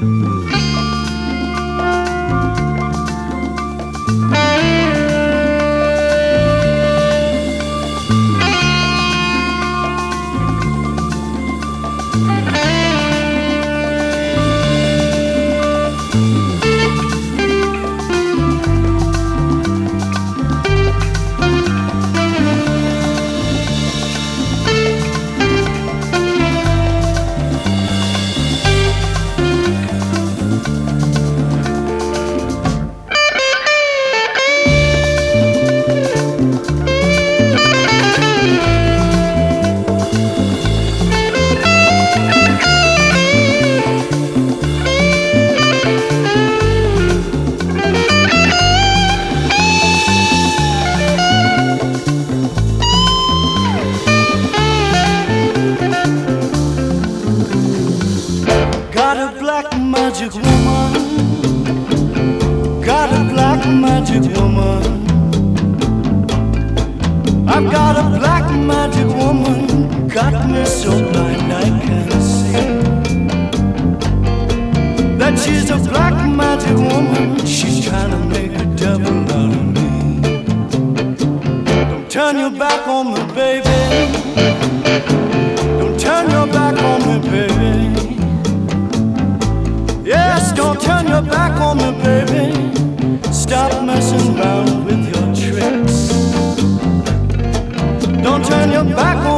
Mm-hmm. black magic woman. Got a black magic woman. I've got a black magic woman. Got me so blind I can't see. That she's a black magic woman. She's trying to make a devil out of me. Don't turn your back on me, baby. Your back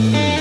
Mm.